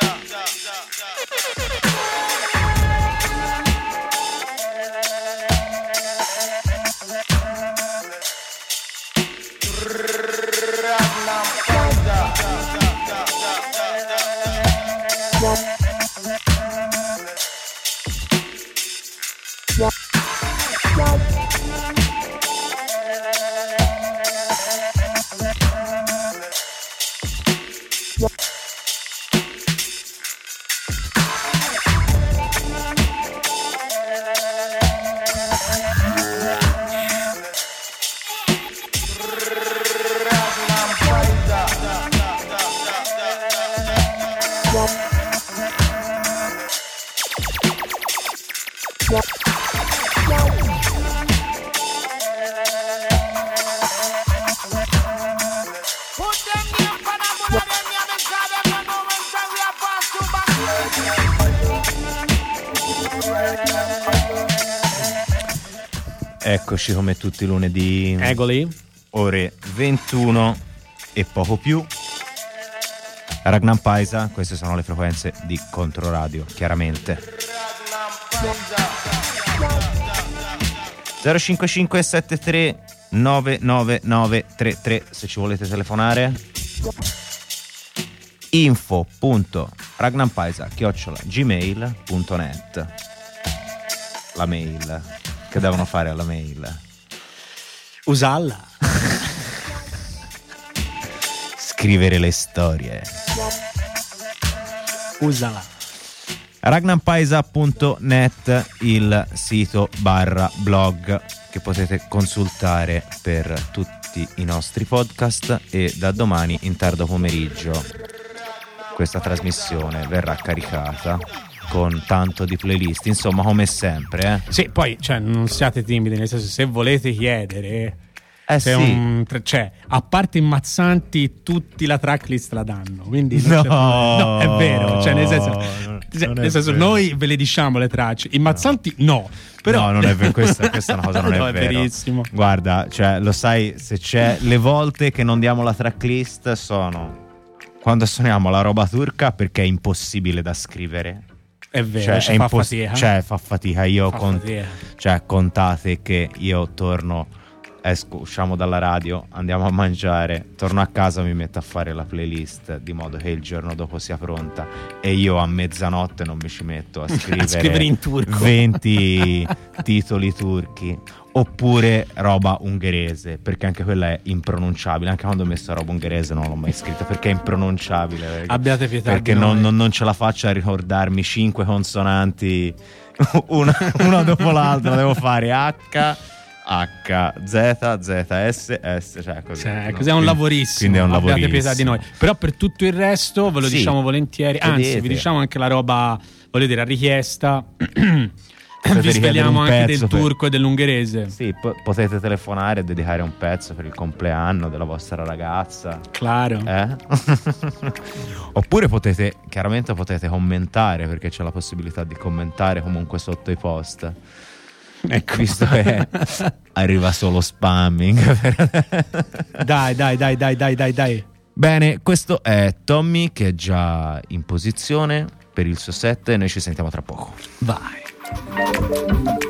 Ragnar tutti i lunedì, Egoli? ore 21 e poco più. Ragnar Paisa, queste sono le frequenze di Controradio, chiaramente. 055 73 99933 se ci volete telefonare. info.ragnampaisa chiocciola gmail.net La mail che devono fare alla mail. Usalla. Scrivere le storie. Usala. ragnampaisa.net il sito barra blog che potete consultare per tutti i nostri podcast e da domani in tardo pomeriggio questa trasmissione verrà caricata con tanto di playlist insomma come sempre eh, Sì, poi cioè, non siate timidi, nel senso se volete chiedere... eh sì un- cioè, a parte immazzanti, tutti la tracklist la danno. Quindi No. No, è vero. Cioè, nel senso, Non- cioè, è nel senso noi ve le diciamo le tracce. Immazzanti, no. Però, no, non è vero, questa, questa è una cosa non No, è, vero. verissimo. Guarda, cioè, lo sai, se c'è le volte che non diamo la tracklist sono quando suoniamo la roba turca perché è impossibile da scrivere. È vero, cioè, ci è fa fatica. cioè, fa fatica. Io Fa con- fatica. cioè, contate che io torno, esco, usciamo dalla radio, andiamo a mangiare, torno a casa, mi metto a fare la playlist di modo che il giorno dopo sia pronta e io a mezzanotte non mi ci metto a scrivere, scrivere in turco. 20 titoli turchi. Oppure roba ungherese, perché anche quella è impronunciabile. Anche quando ho messo roba ungherese non l'ho mai scritta perché è impronunciabile. perché- Abbiate pietà perché non, non- non ce la faccio a ricordarmi cinque consonanti una, una dopo l'altra. Devo fare H, H, Z, Z, S, S. Cioè, così, Cioè, No, così è un lavorissimo. Quindi è un Abbiate lavorissimo. pietà di noi. Però per tutto il resto ve lo Sì. diciamo volentieri. Anzi, vi diciamo anche la roba, voglio dire, a richiesta. Vi svegliamo anche del per- turco e dell'ungherese. Sì, po- potete telefonare e dedicare un pezzo per il compleanno della vostra ragazza. Claro. Eh? Oppure potete, chiaramente potete commentare perché c'è la possibilità di commentare comunque sotto i post. Ecco. Visto che arriva solo spamming. Dai, dai, dai, dai, dai, dai, dai. Bene, questo è Tommy che è già in posizione per il suo set e noi ci sentiamo tra poco. Vai.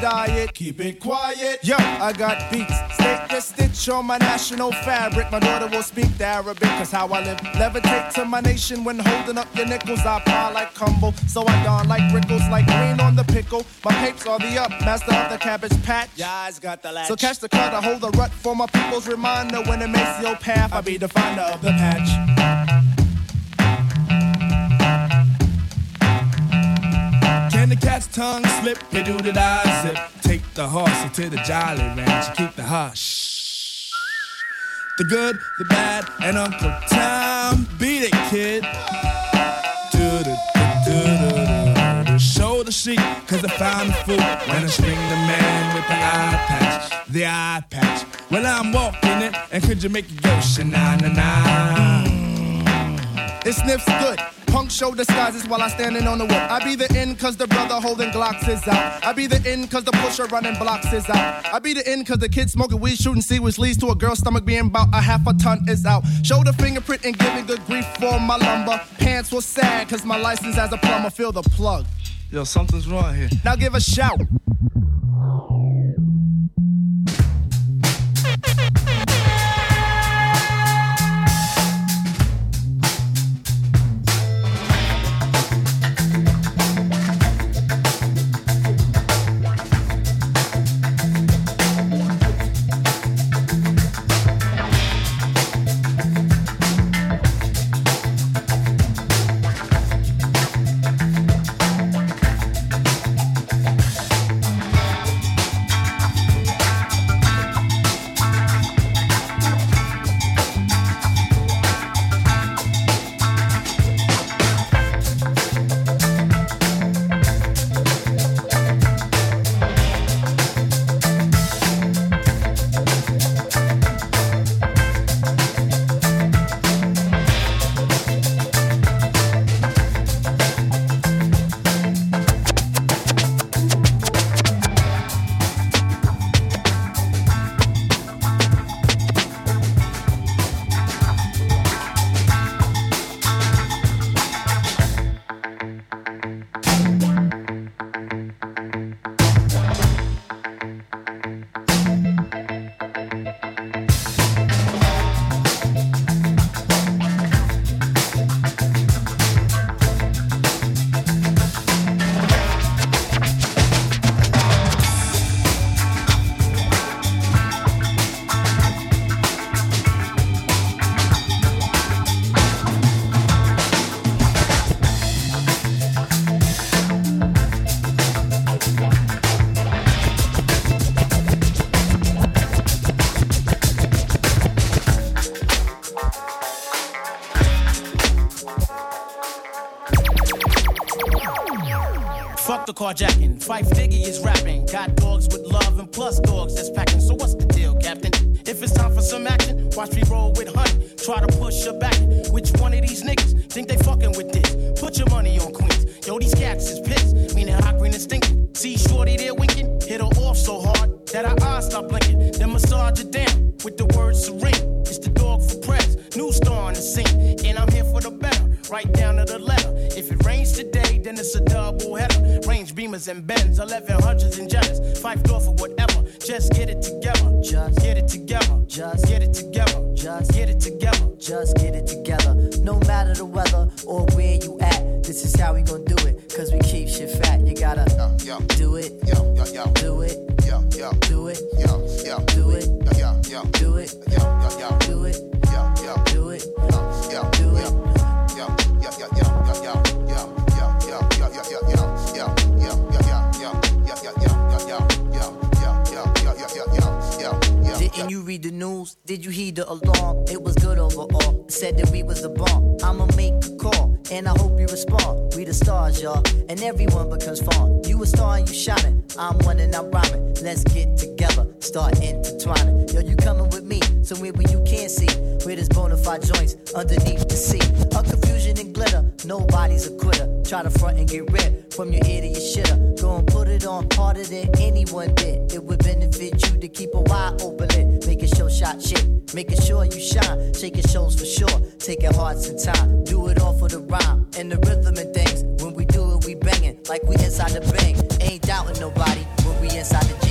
Diet. Keep it quiet. Yo, I got beats. Stick the stitch on my national fabric. My daughter will speak the Arabic, cause how I live. Levitate to my nation when holding up your nickels. I pile like Cumble, so I don like Rickles, like green on the pickle. My papes are the up, master of the cabbage patch. Yeah, I got the latch. So catch the cut, I hold the rut for my people's reminder. When it makes your path, I be the finder of the patch. The cat's tongue slip? You do the I zip. Take the horse to the jolly ranch and keep the hush. The good, the bad, and Uncle Tom. Beat it, kid. Show the sheep, cause I found the food. When I string the man with the eye patch, the eye patch. Well, I'm walking it, and could you make it go sha-na na na? It sniffs good. Punk show disguises while I standing on the whip. I be the in cause the brother holding Glocks is out. I be the in cause the pusher running blocks is out. I be the in cause the kid smoking weed shooting see which leads to a girl's stomach being about a half a ton is out. Show the fingerprint and giving good grief for my lumber. Pants was sad cause my license as a plumber feel the plug. Yo, something's wrong here. Now give a shout. Carjacking. Fife Diggy is rapping. Got dogs with love and plus dogs that's packing. So what's the deal, Captain? If it's time for some action, watch me roll with honey. Try to push her back. Which one of these niggas think they fucking with this? Put your money on Queens. Yo, these cats is pissed. Meaning hot green and stinking. See Shorty there winking. Hit her off so hard that her eyes stop blinking. Then massage her down with the word serene. Hondas and Benz, 1100s and Jets, five door for whatever. Just get it together. Just get it together. Just get it together. Just get it together. Just get it together. No matter the weather or where you at, this is how we gon' do it. Cause we keep shit fat. You gotta yo, yo. do it. Yo, yo, yo. Do it. Yo, yo. Do it. Yo, yo. Do it. Yo, yo. Do it. Yo, yo. yo. News? Did you heed the alarm? It was good overall. Said that we was the bomb. I'ma make a call, and I hope you respond. We the stars, y'all, and everyone becomes fun. You a star and you shining. I'm one and I'm rhyming. Let's get together, start intertwining. Yo, you coming with me, somewhere where you can't see. Where there's bona fide joints underneath the sea. A confusion and glitter, nobody's a quitter. Try to front and get rid from your ear to your shitter. Go and put it on harder than anyone did. It would benefit you to keep a wide open lid. Shot shit, making sure you shine. Shaking shows for sure, taking hearts and time. Do it all for the rhyme and the rhythm and things. When we do it, we banging like we inside the bang. Ain't doubting nobody when we inside the G.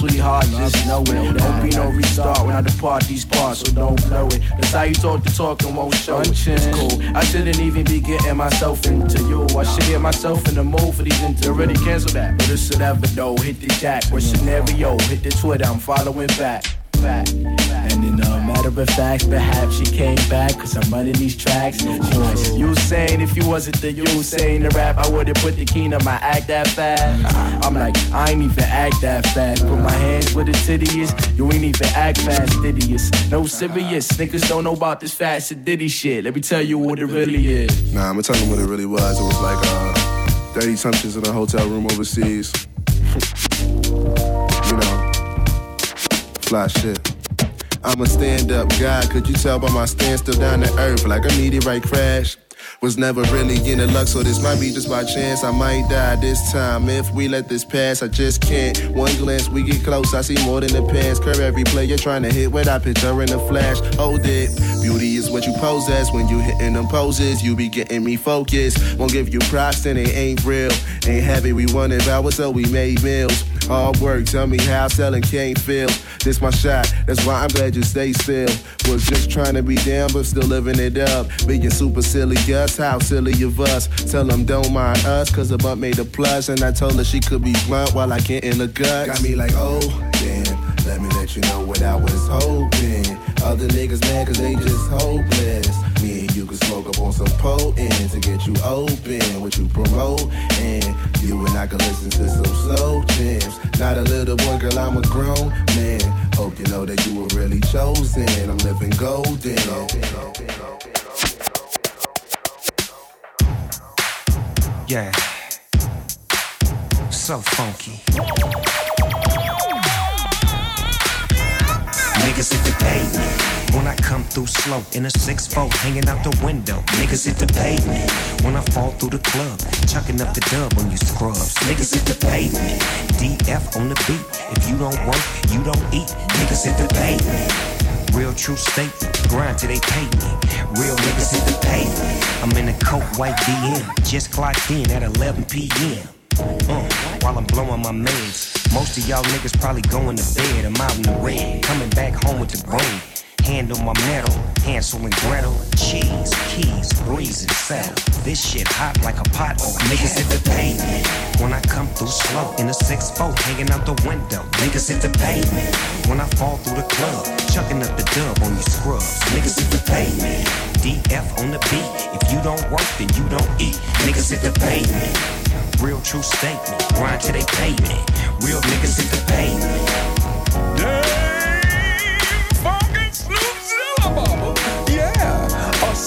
sweetheart, just know it. Don't be no restart when I depart these parts, so don't blow it. That's how you talk the talk and won't show it. It's cool. I shouldn't even be getting myself into you. I should get myself in the mood for these inter. Already cancel that. But it's whatever though. Hit the jack. What scenario? Hit the Twitter. I'm following back. Back. And in a matter of fact, perhaps she came back cause I'm running these tracks. You saying if you wasn't the you saying the rap, I would've put the key on my act that fast. I'm like, I ain't even act that fast. Put my hands where the titty is, you ain't even act fast, idiot. No serious, niggas don't know about this fast and ditty shit. Let me tell you what it really is. Nah, I'm gonna tell them what it really was. It was like uh, 30 somethings in a hotel room overseas. you know, fly shit. I'm a stand up guy. Could you tell by my stand still down to earth? Like a meteorite crash. Was never really in the luck, so this might be just by chance. I might die this time if we let this pass. I just can't. One glance, we get close. I see more than the pants. Curve every player trying to hit what I picture in a flash. Hold it. Beauty is what you pose as when you hitting them poses. You be getting me focused. Won't give you props, then it ain't real. Ain't heavy, we wanted hours, so we made meals. Hard work, tell me how selling can't feel. This my shot, that's why I'm glad you stay still. Was just trying to be down, but still living it up. Being super silly, Gus, us, how silly of us. Tell them don't mind us, cause the butt made a plus. And I told her she could be blunt while I can't in the gut. Got me like, oh, damn. Let me let you know what I was hoping. Other niggas mad cause they just hopeless. Some potent to get you open. What you promote, and you and I can listen to some slow jams. Not a little boy, girl, I'm a grown man. Hope you know that you were really chosen. I'm living golden. Yeah. So funky. Niggas hit the pavement. When I come through slow in a 6-4, hanging out the window. Niggas hit the pavement. When I fall through the club, chucking up the dub on you scrubs. Niggas hit the pavement. DF on the beat. If you don't work, you don't eat. Niggas hit the pavement. Real true statement, grind till they pay me. Real niggas hit the pavement. I'm in a coat white DM, just clocked in at 11 p.m. Uh, while I'm blowing my meds. Most of y'all niggas probably going to bed. I'm out in the red, coming back home with the brain. Hand on my metal, Hansel and Gretel. Cheese, keys, breeze and settle. This shit hot like a pot or niggas hit the pavement. When I come through slow in a 6-4, hanging out the window. Niggas hit the pavement. When I fall through the club, chucking up the dub on you scrubs. Niggas hit the pavement. DF on the beat. If you don't work, then you don't eat. Niggas hit the pavement. Real true statement. Grind till they pay me. Real niggas hit the pavement.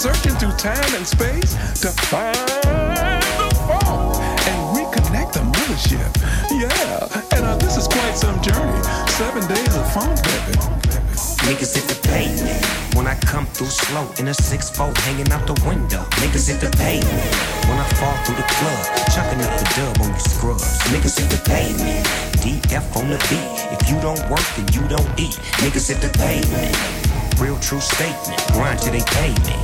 Searching through time and space to find the phone and reconnect the mothership. Yeah, and uh, this is quite some journey. Seven days of phone baby. Niggas hit the pavement. When I come through slow in a 6-4, hanging out the window. Niggas hit the pavement. When I fall through the club, chucking up the dub on you scrubs. Niggas hit the pavement. DF on the beat. If you don't work, then you don't eat. Niggas hit the pavement. Real true statement. Grind till they pay me.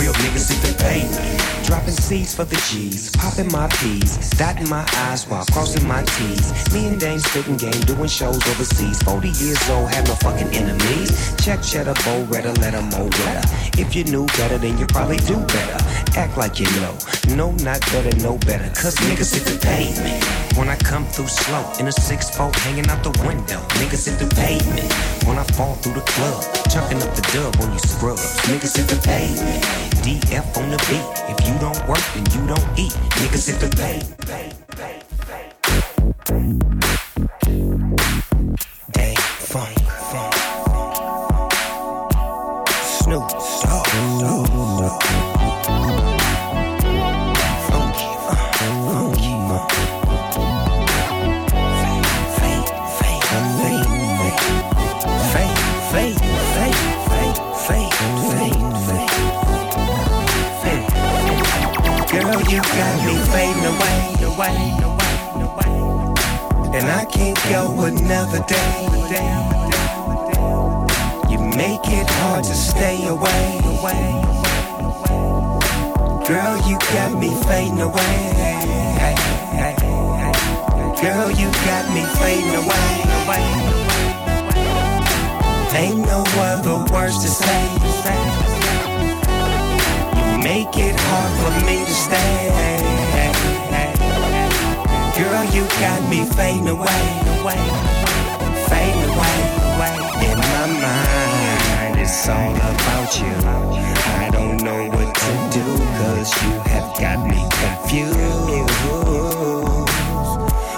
Real niggas hit the pavement. Dropping seeds for the G's. Popping my P's. Dotting my I's while crossing my T's. Me and Dame spitting game. Doing shows overseas. 40 years old. Have no fucking enemies. Check cheddar, bow redder, let 'em mow wetter. If you knew better, then you probably do better. Act like you know. No, not better, no better. Cause niggas hit the pavement. When I come through slow in a 6-4, hanging out the window. Niggas hit the pavement. When I fall through the club, chucking up the dub on you scrubs. Niggas hit the pavement. DF on the beat. If you don't work, then you don't eat. Niggas hit the pavement. Can't go another day. You make it hard to stay away. Girl, you got me fading away. Girl, you got me fading away. Ain't no other words to say. You make it hard for me to stay. Girl, you got me fading away, away, fading away, away. In my mind, it's all about you. I don't know what to do, cause you have got me confused.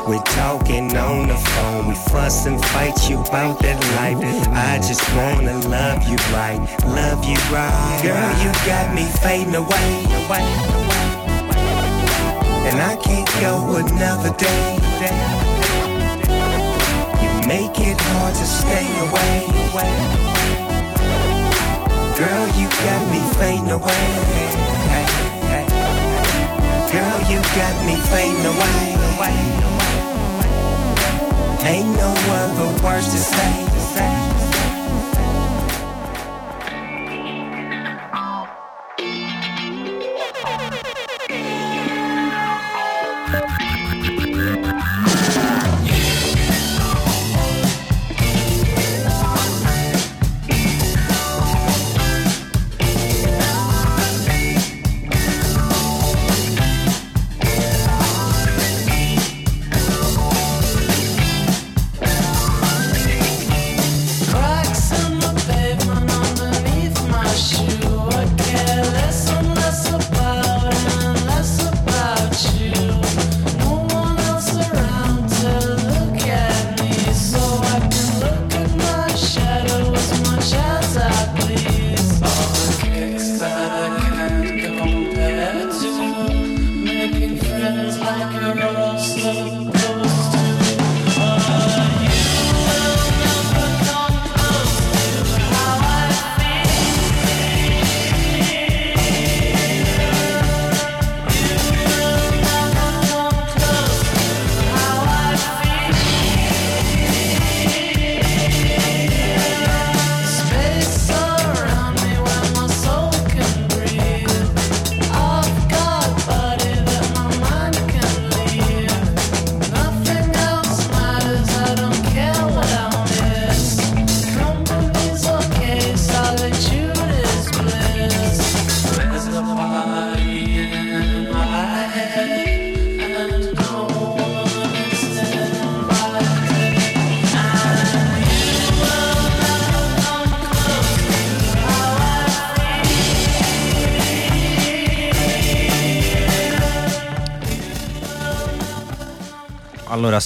We're talking on the phone, we fuss and fight you about that life. I just wanna love you right, love you right. Girl, you got me fading away, away, away. And I can't go another day. You make it hard to stay away. Girl, you got me fading away. Girl, you got me fading away. Ain't no other words to say.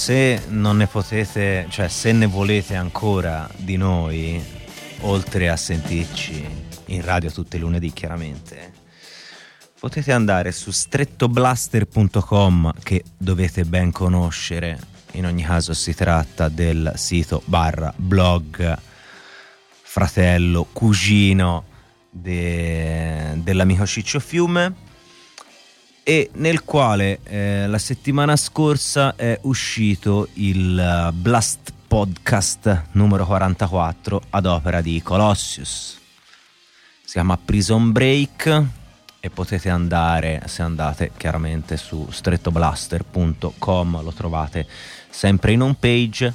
Se non ne potete, cioè se ne volete ancora di noi, oltre a sentirci in radio tutte le lunedì, chiaramente, potete andare su strettoblaster.com che dovete ben conoscere. In ogni caso si tratta del sito barra blog fratello, cugino de- dell'amico Ciccio Fiume e nel quale eh, la settimana scorsa è uscito il eh, Blast Podcast numero 44 ad opera di Colossius. Si chiama Prison Break e potete andare, se andate chiaramente su strettoblaster.com, lo trovate sempre in home page,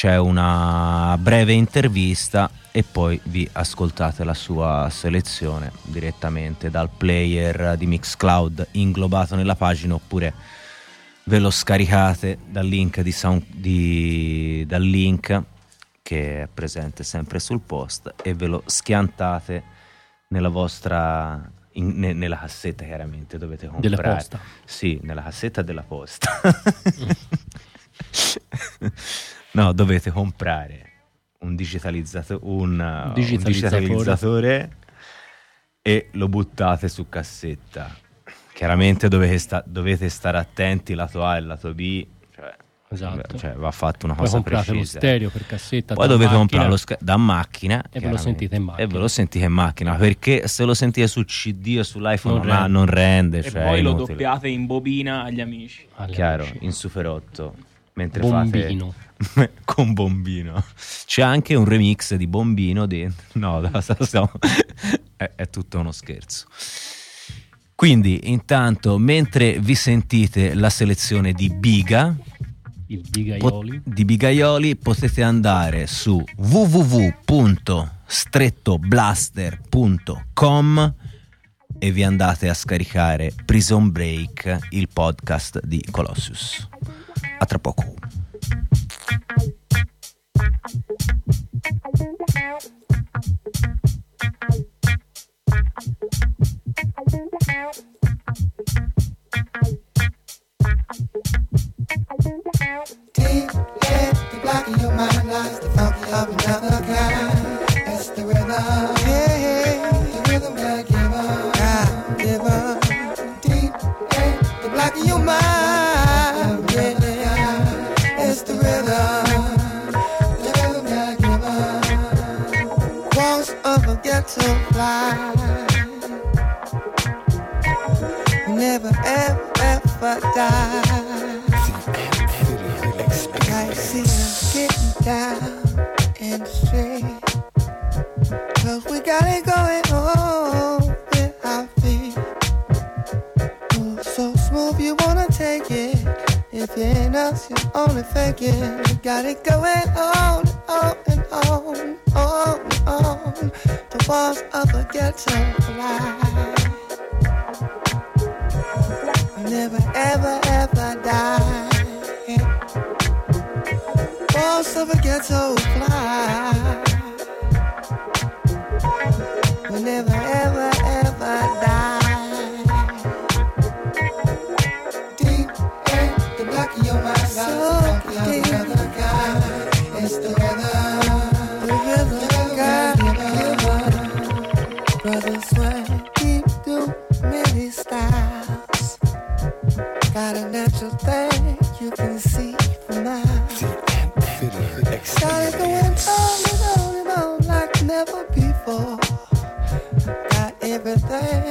c'è una breve intervista e poi vi ascoltate la sua selezione direttamente dal player di Mixcloud inglobato nella pagina oppure ve lo scaricate dal link, di sound, di, dal link che è presente sempre sul post e ve lo schiantate nella vostra in- ne- nella cassetta chiaramente dovete comprare Della posta. sì nella cassetta della posta no dovete comprare un digitalizzato- un, uh, un Digitalizzatore. digitalizzatore e lo buttate su cassetta. Chiaramente dovete, sta- dovete stare attenti lato A e lato B, cioè, Esatto. cioè, va fatto una Poi cosa comprate lo precisa. stereo per cassetta. Poi dovete macchina. comprare lo sca- da macchina E ve lo chiaramente. sentite in macchina. E ve lo sentite in macchina perché se lo sentite su CD o sull'iPhone Non non, ha- rende. non rende. E cioè, poi lo inutile. doppiate in bobina agli amici. Alle Chiaro, amici. in Super 8 mentre Bombino. fate con Bombino. C'è anche un remix di Bombino dentro. No, stiamo- è, è tutto uno scherzo. Quindi, intanto, mentre vi sentite la selezione di Biga, bigaioli. di Bigaioli, potete andare su www.strettoblaster.com e vi andate a scaricare Prison Break, il podcast di Colossus. A tra poco. Deep in the black of your mind lies the funky of another kind. It's the rhythm, the rhythm. Deep in the black of your mind, down the street. Cause we got it going on If you're only it. We got it going on on and on, on and on. The walls of a ghetto fly. Never, ever, ever die. Walls of a ghetto fly. Will never, ever, ever Got a natural thing you can see from miles. It going on and on and on like never before. Got everything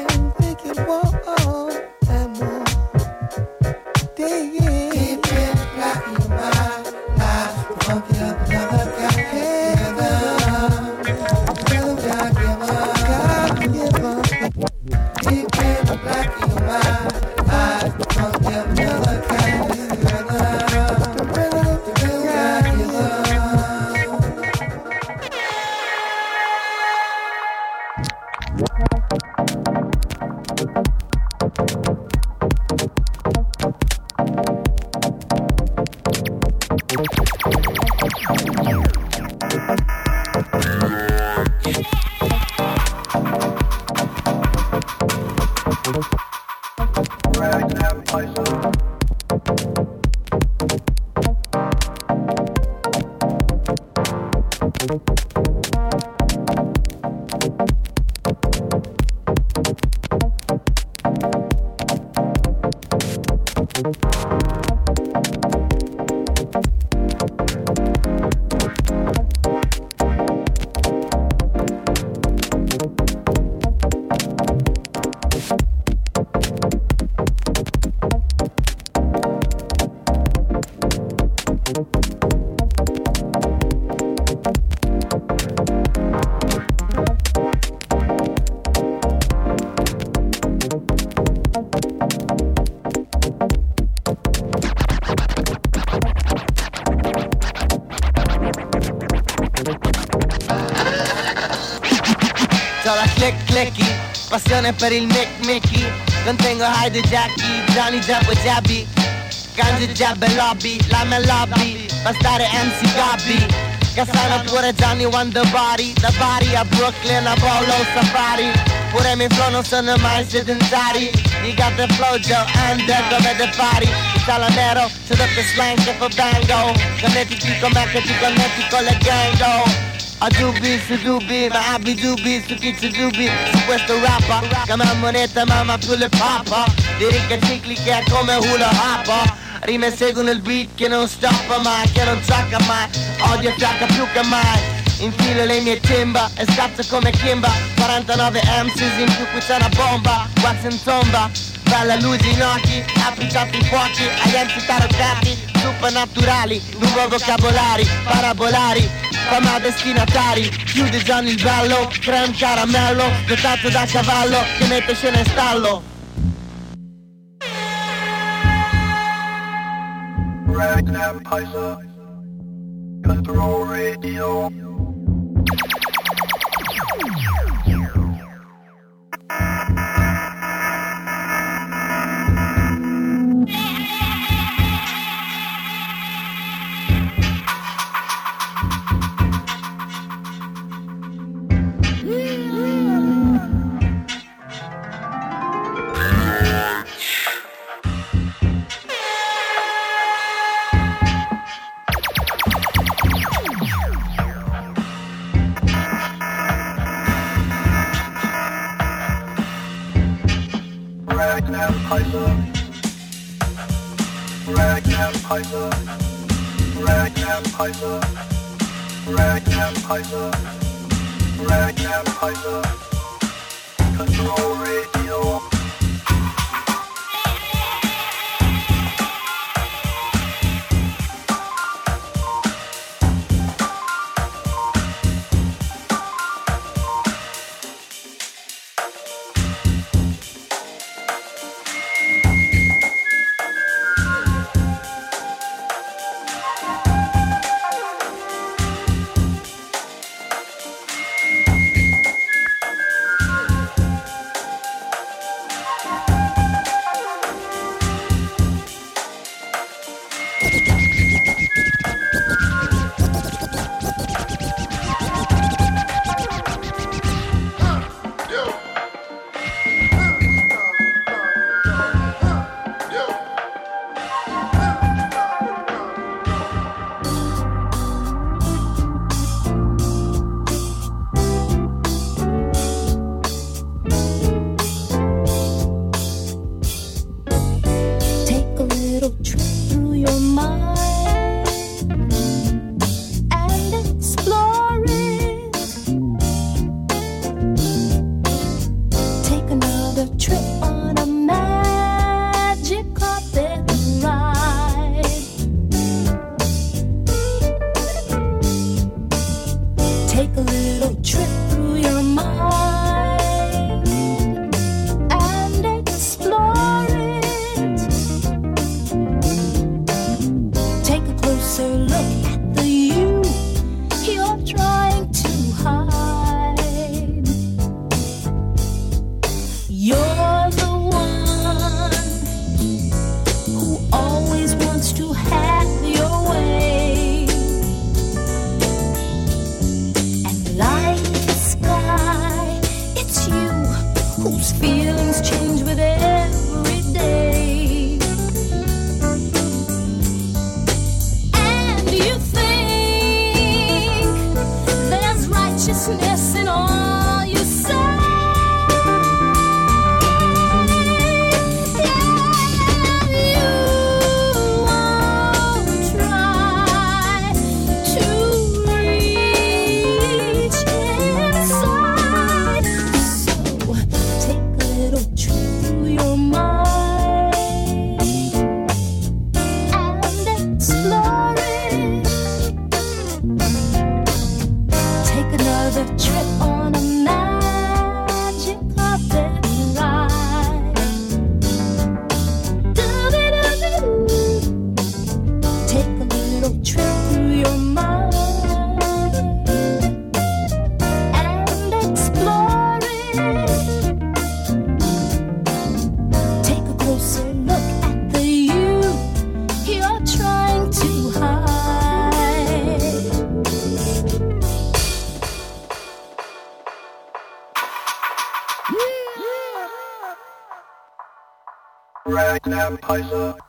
passione per il Mick Mickey. Contengo Hyde Jackie, Johnny Jabbo Jabby. Ganji Jab e Lobby, la mia lobby Bastare MC Gabby Cassano pure Johnny Wonder Body. Da Bari a Brooklyn a Polo Safari. Pure mi flow non sono mai sedentari You got the flow Joe the come the party Italo nero, sedotto slang che fa bango Connettiti con me che ti connetti con le gang oh a dubbi su dubbi, ma abbi dubbi su chi ci dubbi. Su questo rapper, chiama moneta mamma più le papa Lirica ciclica come hula hop Rime seguono il beat che non stoppa mai, che non gioca mai. Odio fiacca più che mai. Infilo le mie timba e scazzo come Kimba. 49 MCs in più qui c'è una bomba. Wax in tomba Bella luce in occhi, applicati i fuochi agli enti taroccati Supernaturali, lungo vocabolari, parabolari Fama destinatari, chiude Gianni il bello Creme caramello, dotato da cavallo Che mette scena in stallo. Ragnar Paisa, esse nome. Ragnar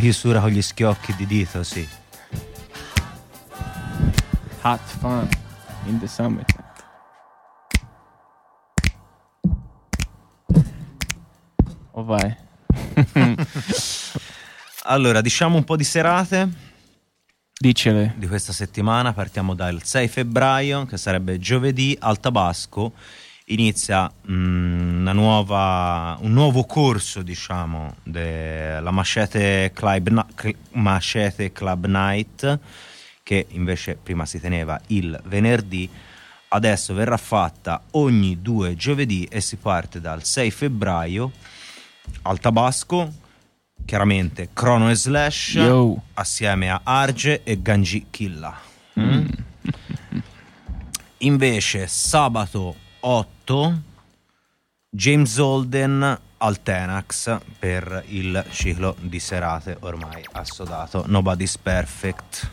chiusura con gli schiocchi di dito, sì. Hot fun in the summer. Oh vai. Allora, diciamo un po' di serate. Dicele. Di questa settimana partiamo dal 6 febbraio, che sarebbe giovedì, al Tabasco. Inizia mm, una nuova, un nuovo corso, diciamo, della Machete Club, Machete Club Night, che invece prima si teneva il venerdì. Adesso verrà fatta ogni due giovedì e si parte dal 6 febbraio al Tabasco, chiaramente Chrono e Slash Yo. assieme a Arge e Ganji Killa. Mm? Invece sabato 8 James Holden al Tenax per il ciclo di serate ormai assodato Nobody's Perfect.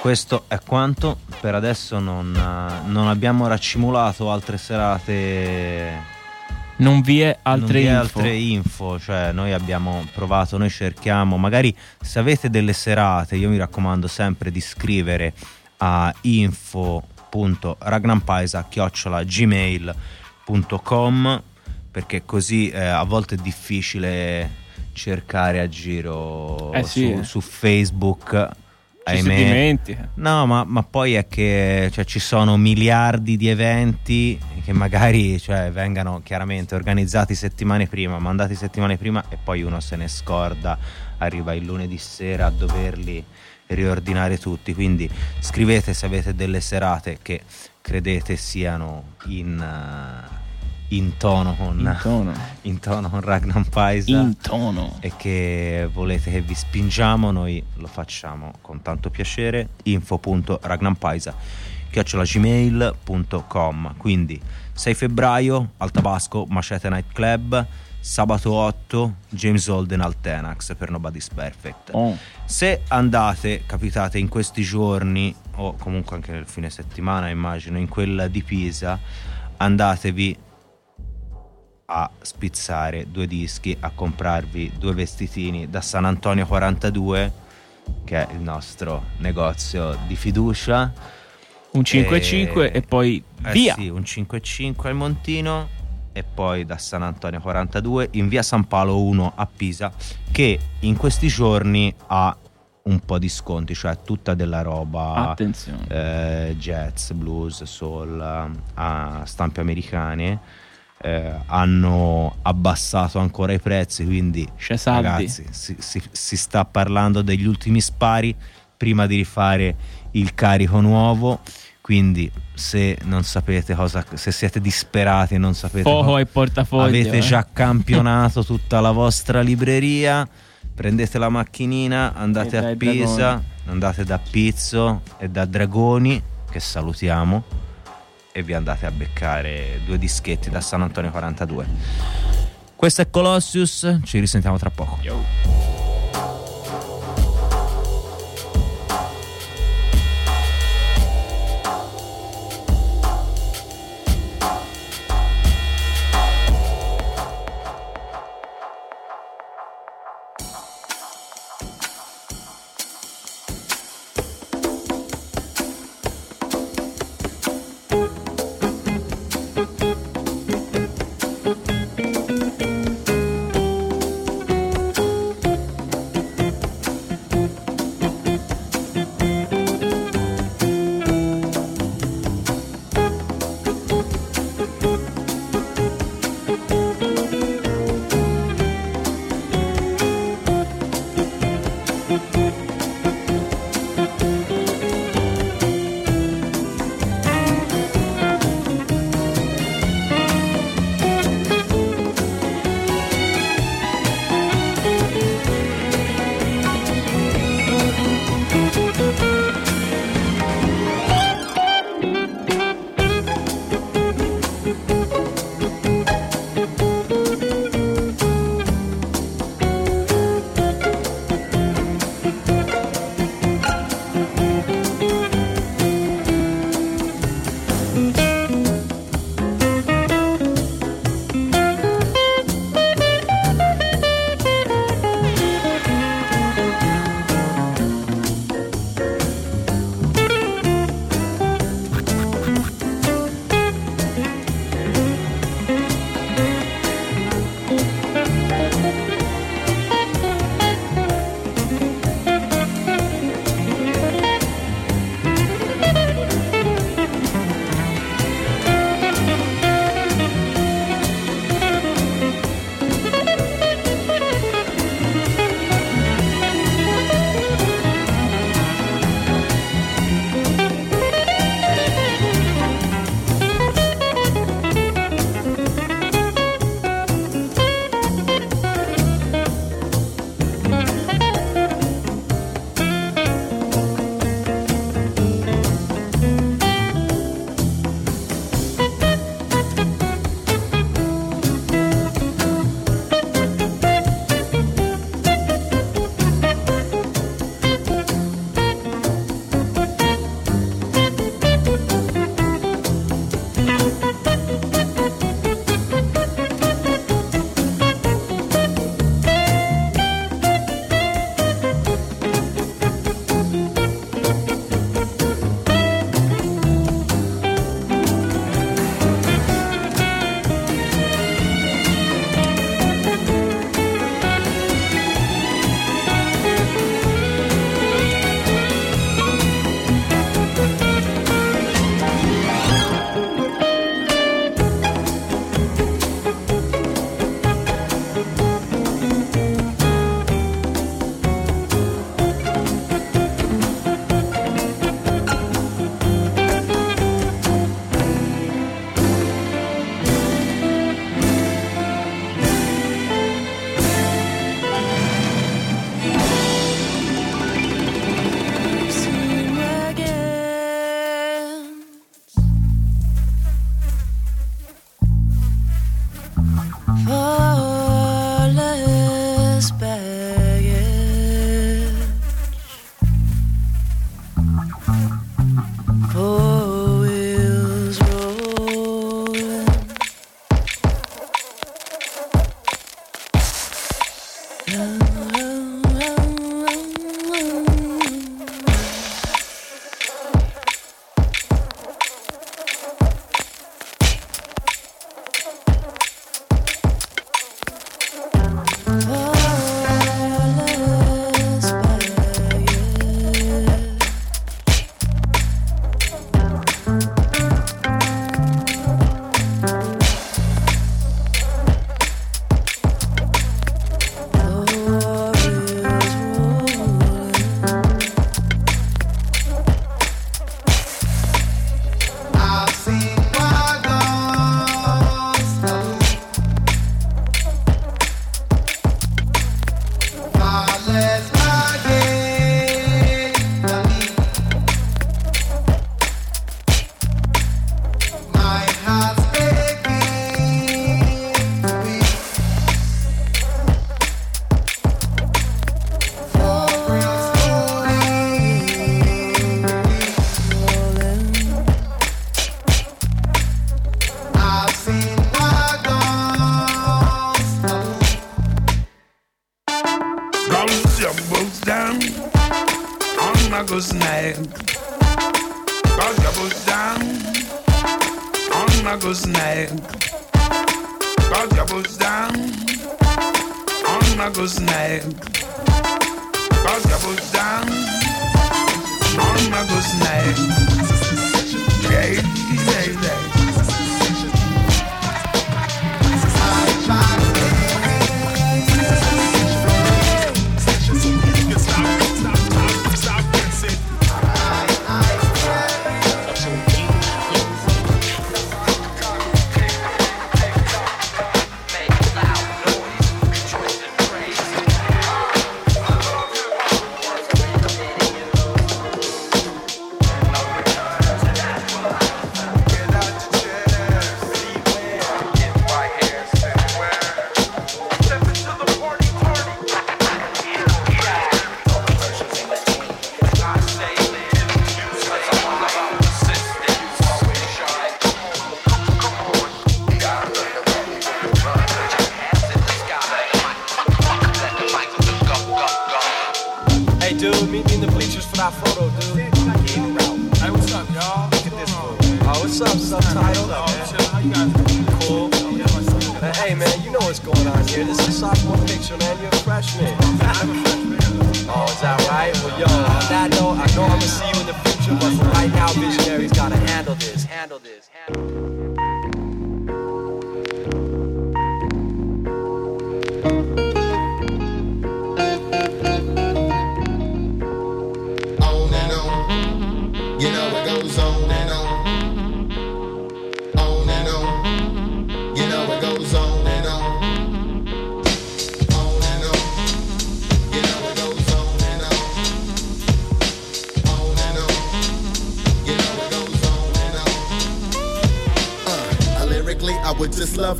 Questo è quanto, per adesso non, eh, non abbiamo raccimolato altre serate Non vi è altre non vi è info. altre info, cioè noi abbiamo provato, noi cerchiamo, magari se avete delle serate, io mi raccomando sempre di scrivere a info.ragnampaisa.gmail.com perché così eh, a volte è difficile cercare a giro Eh sì, su, eh. su Facebook. Ci ahimè. dimentica. No, ma, ma poi è che cioè, ci sono miliardi di eventi che magari cioè, vengano chiaramente organizzati settimane prima, mandati settimane prima e poi uno se ne scorda, arriva il lunedì sera a doverli riordinare tutti. Quindi scrivete se avete delle serate che credete siano in, eh, in tono con In tono. in tono con Ragnar Paisa In tono. e che volete che vi spingiamo, noi lo facciamo con tanto piacere. info.ragnampaisa chiocciolagmail.com quindi 6 febbraio al Tabasco Machete Night Club sabato 8 James Holden al Tenax per Nobody's Perfect Oh. se andate capitate in questi giorni o comunque anche nel fine settimana immagino in quella di Pisa andatevi a spizzare due dischi, a comprarvi due vestitini da San Antonio 42, che è il nostro negozio di fiducia. Un 5-5 e poi eh via. sì, un 5-5 al Montino e poi da San Antonio 42 in via San Paolo 1 a Pisa, che in questi giorni ha un po' di sconti, cioè tutta della roba Attenzione. eh, jazz, blues, soul eh, a stampe americane. eh, hanno abbassato ancora i prezzi, quindi ragazzi si, si- si sta parlando degli ultimi spari prima di rifare il carico nuovo. Quindi, se non sapete cosa, se siete disperati e non sapete Foco co- e portafoglio. avete eh. già campionato tutta la vostra libreria, prendete la macchinina, andate a Pisa, Dragoni. andate da Pizzo e da Dragoni, che salutiamo, e vi andate a beccare due dischetti da San Antonio 42. Questo è Colossius, ci risentiamo tra poco. knuckle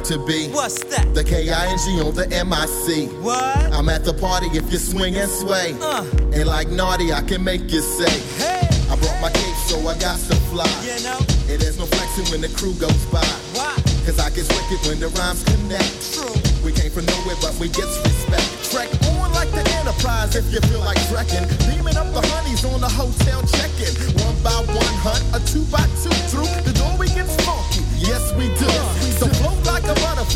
to be. What's that? The K-I-N-G on the M-I-C. What? I'm at the party if you swing and sway. Uh. And like naughty, I can make you say, Hey, I brought my cape, so I got to fly. you know And there's no flexing when the crew goes by. why? Cause I get wicked when the rhymes connect. True. We came from nowhere, but we get respect. Trek on like the Enterprise if you feel like trekking. Beaming up the honeys on the hotel check-in. One by one hunt, a two by two through.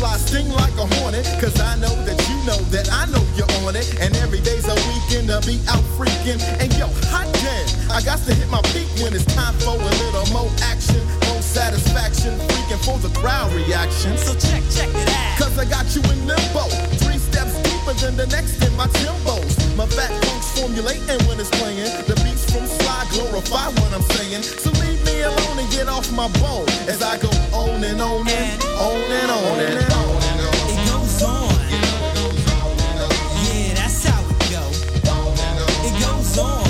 A sting like a hornet. Cause I know that you know that I know you're on it. And every day's a weekend to be out freaking. And yo, hot damn, I got to hit my peak when it's time for a little more action. More satisfaction, freaking for the crowd reaction. So check, check it out. Cause I got you in limbo. Three steps deeper than the next in my timbos. My fat funk's formulating when it's playing. The beats from Sly glorify what I'm saying. So leave me alone and get off my bone. As I go on and on and on and on and on. It goes on. Yeah, that's how it go. It goes on.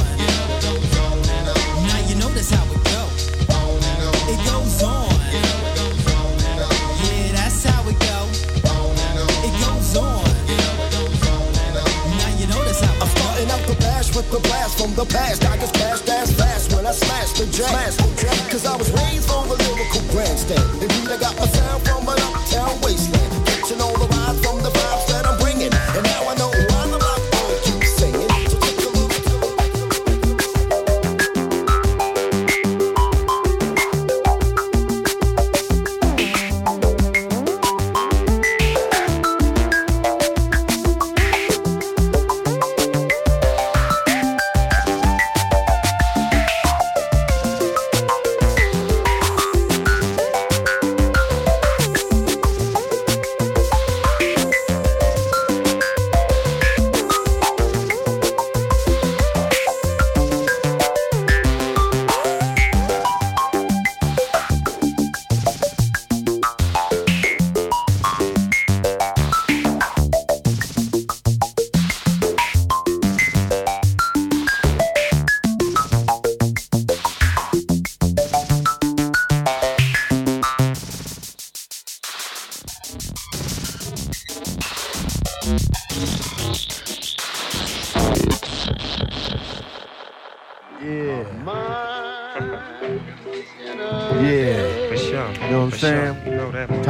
Now you know that's how it go. It goes on. Yeah, that's how it go. It goes on. Now you know that's how it I'm starting out the bash with the blast from the past. I just pass fast, fast when I smash the jam. Cause I was raised on the lyrical grandstand. And you got my sound from an uptown wasteland.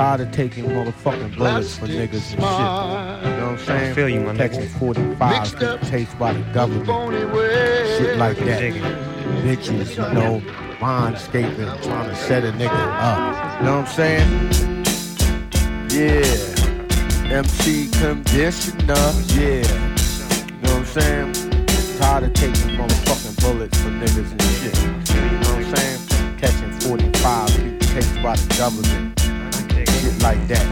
Tired of taking motherfucking bullets for niggas and shit. You know what I'm saying? I feel you, my nigga. Texting 45 getting chased by the government. Shit like that. Dig it. Bitches, you know, mind escaping, trying to set a nigga up. You know what I'm saying? Yeah. MC conditioner. Yeah. You know what I'm saying? Tired of taking motherfucking bullets for niggas and shit. You know what I'm saying? Catching 45 people chased by the government. Like that.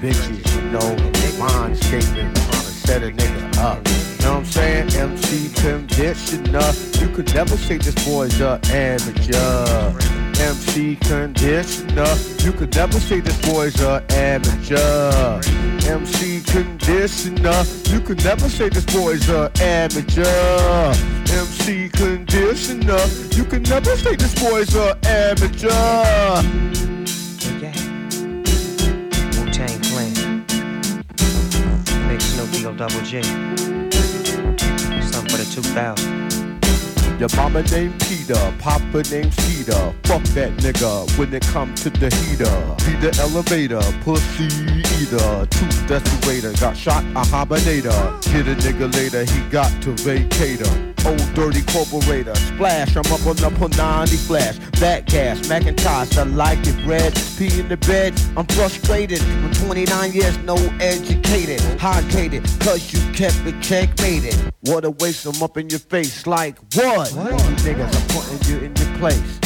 Bitches, you know, mind escaping, trying to set a nigga up. You know what I'm saying? MC conditioner. You could never say this boy's a amateur. MC conditioner. You could never say this boy's a amateur. MC conditioner. You could never say this boy's a amateur. MC conditioner. You could never say this boy's a amateur. D-O double G. Something for the 2000. Your mama named Peter, papa named Peter. Fuck that nigga when it come to the heater. Be the elevator, pussy eater. Tooth that's the got shot a hibernator. Hit a nigga later, he got to vacate her. Old dirty corporator, splash, I'm up on the Punani flash. Back gas, Macintosh, I like it red. Pee in the bed, I'm frustrated. I'm 29 years, no educated. Hard-cated, cause you kept it checkmated. What a waste, I'm up in your face like what? You niggas are putting you in your place.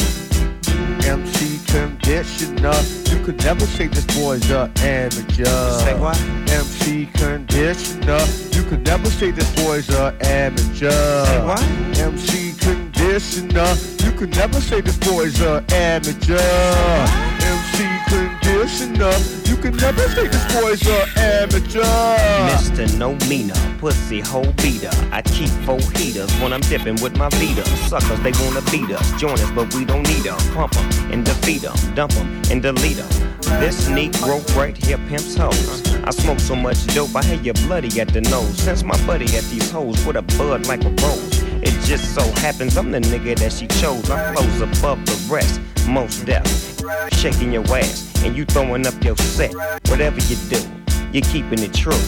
MC conditioner. You could never say this boy's a amateur. Say what? MC conditioner. You could never say this boy's a amateur. Say what? MC conditioner. You could never say this boy's a amateur. MC conditioner. You could never say this boy's a amateur. Mr. No Meaner, pussy hole beater. I keep four heaters when I'm dipping with my beater. Suckers, they wanna beat us. Join us, but we don't need them. Pump them and defeat them. Dump them and delete them. This Negro right here pimps hoes. I smoke so much dope, I had you bloody at the nose. Since my buddy at these hoes with a bud like a rose. It just so happens I'm the nigga that she chose. I flows above the rest, most death. Shaking your ass and you throwing up your set. Whatever you do, you're keeping it true.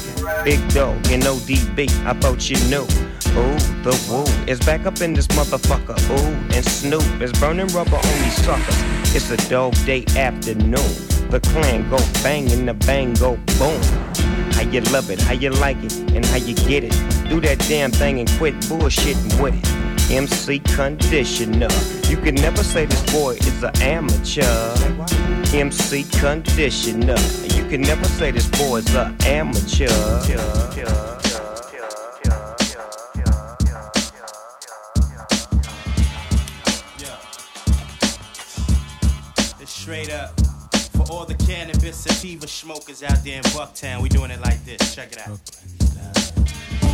Big dog and ODB, I thought you knew. Ooh, the woo is back up in this motherfucker. Ooh, and Snoop is burning rubber on these suckers. It's a dog day afternoon. The clan go bang and the bang go boom. How you love it, how you like it, and how you get it. Do that damn thing and quit bullshitting with it. MC conditioner. You can never say this boy is an amateur. MC conditioner. You can never say this boy is an amateur. It's straight up. For all the cannabis sativa smokers out there in Bucktown, we doing it like this. Check it out.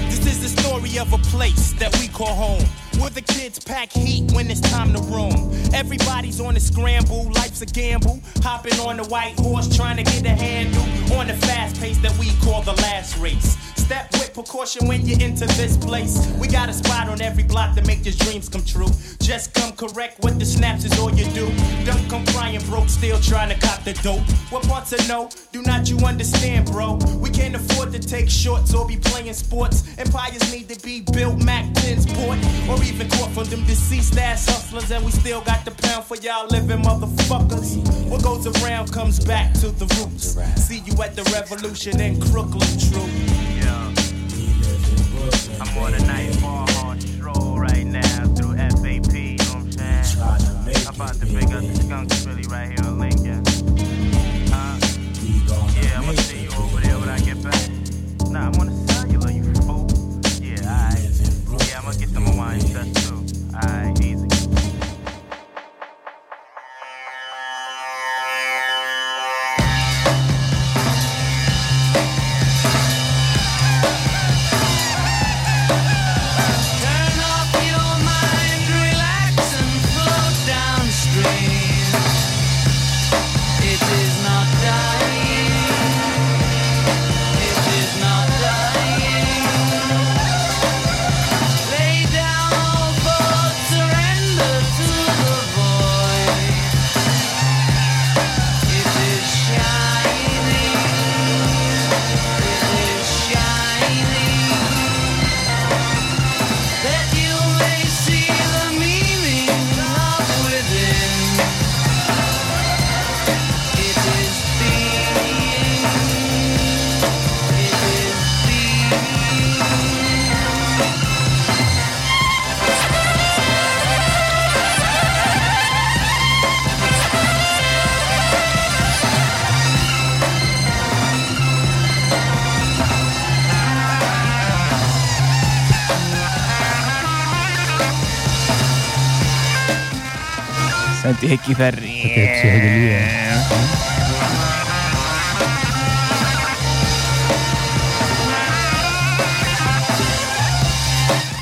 This is the story of a place that we call home. Where the kids pack heat when it's time to roam. Everybody's on the scramble, life's a gamble. Hopping on the white horse, trying to get a handle on the fast pace that we call the last race. Step with precaution when you enter this place. We got a spot on every block to make your dreams come true. Just come correct with the snaps is all you do. Don't come crying broke, still trying to cop the dope. What parts of no? Do not you understand, bro? We can't afford to take shorts or be playing sports. Empires need to be built, Mac 10s bought, or even caught from them deceased ass hustlers. And we still got the pound for y'all living motherfuckers. What goes around comes back to the roots. See you at the revolution in Crooklyn, true. I'm on a night ball on stroll right now through FAP, you know what I'm saying? I'm about to pick up the skunk Philly right here on Lincoln. Huh? Yeah, I'ma see you over there when I get back. Nah, I'm on the cellular, you fool. Yeah, alright. Yeah, I'ma get some Hawaiian stuff too. Alright, Senti che chitarri. Che psichedelia.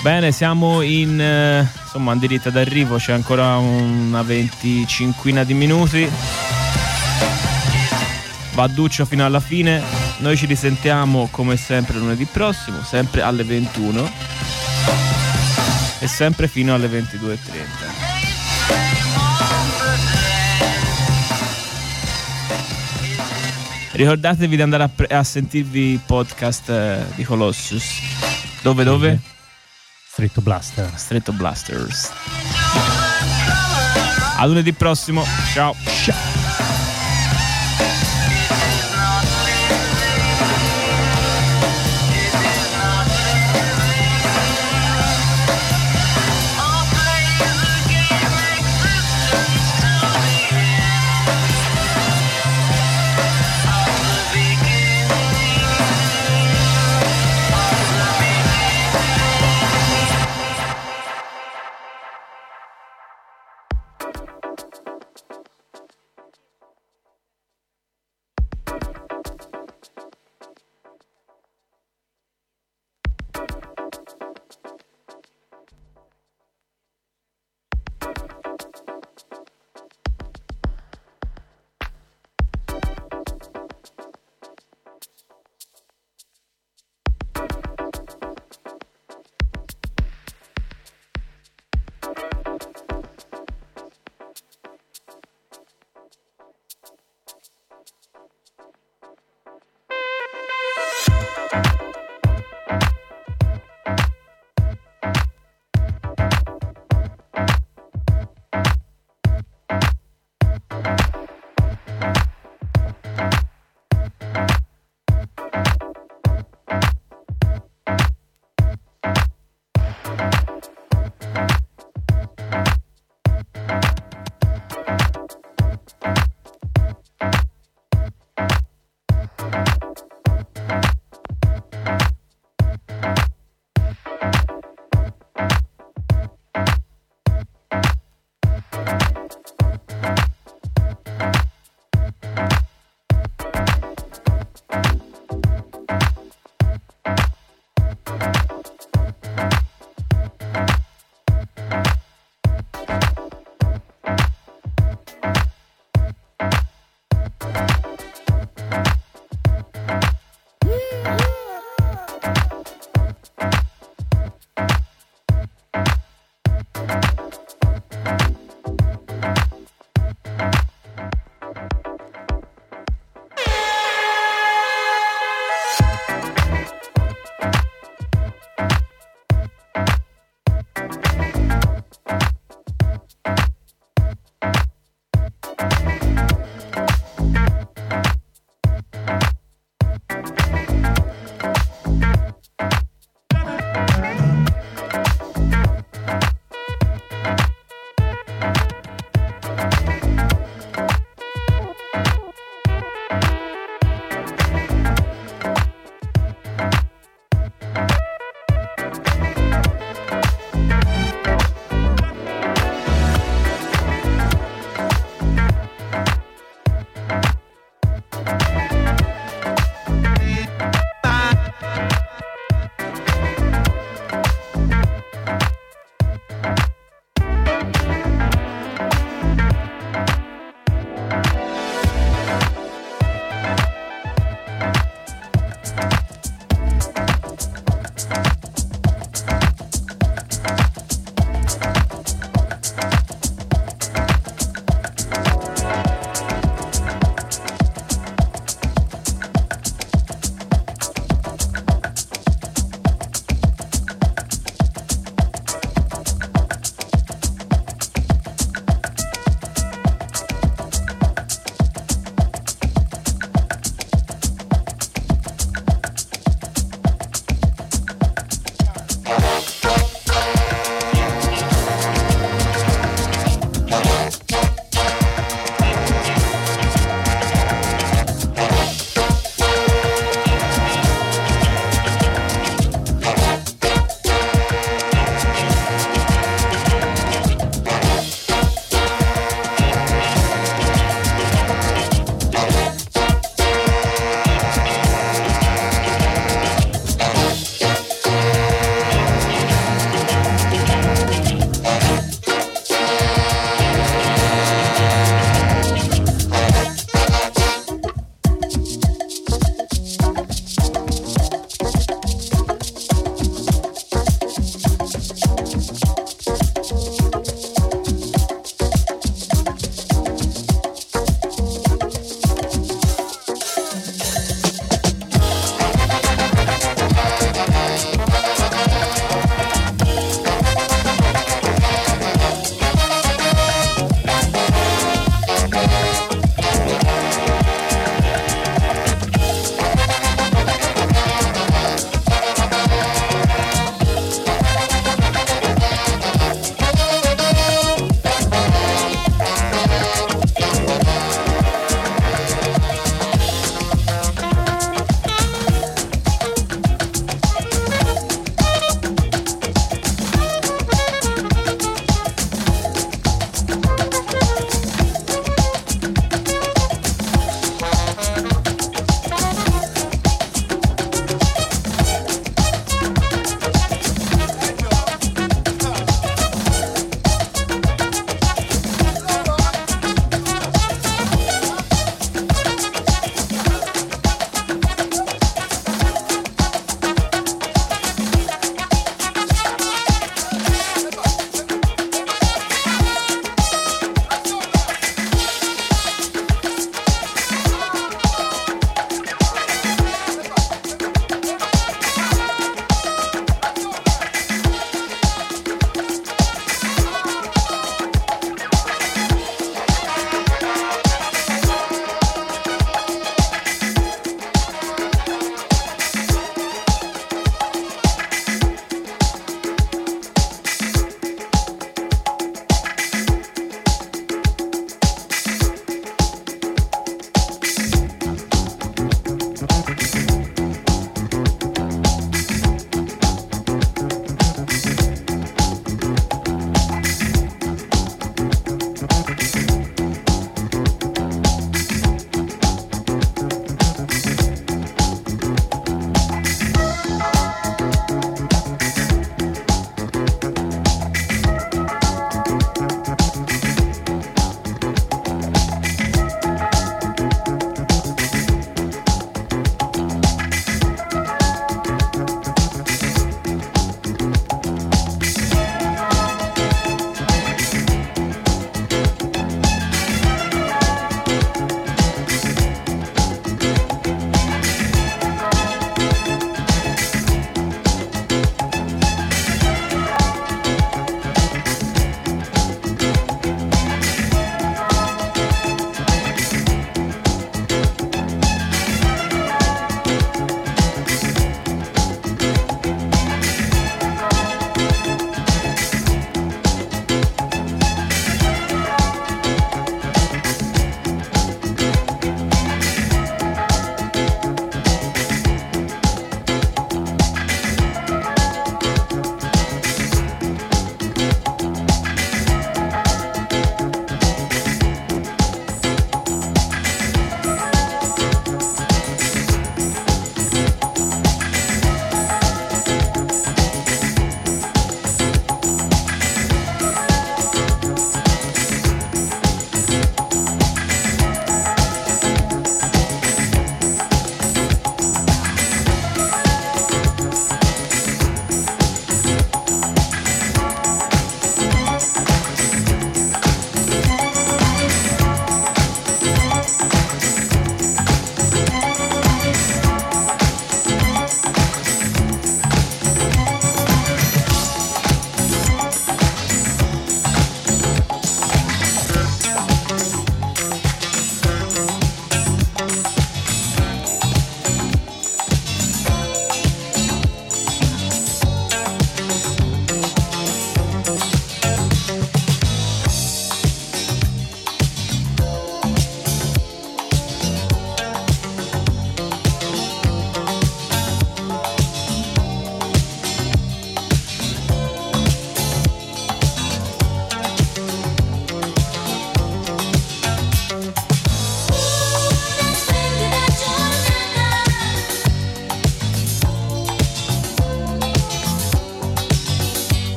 Bene, siamo in eh, insomma in diretta d'arrivo, c'è ancora una venticinquina di minuti. Va a Duccio fino alla fine. Noi ci risentiamo come sempre lunedì prossimo, sempre alle 21 e sempre fino alle 22.30. Ricordatevi di andare a, pre- a sentirvi il podcast eh, di Colossus. Dove dove? Stretto Blaster. Stretto Blasters. A lunedì prossimo. Ciao. Ciao.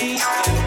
That comment,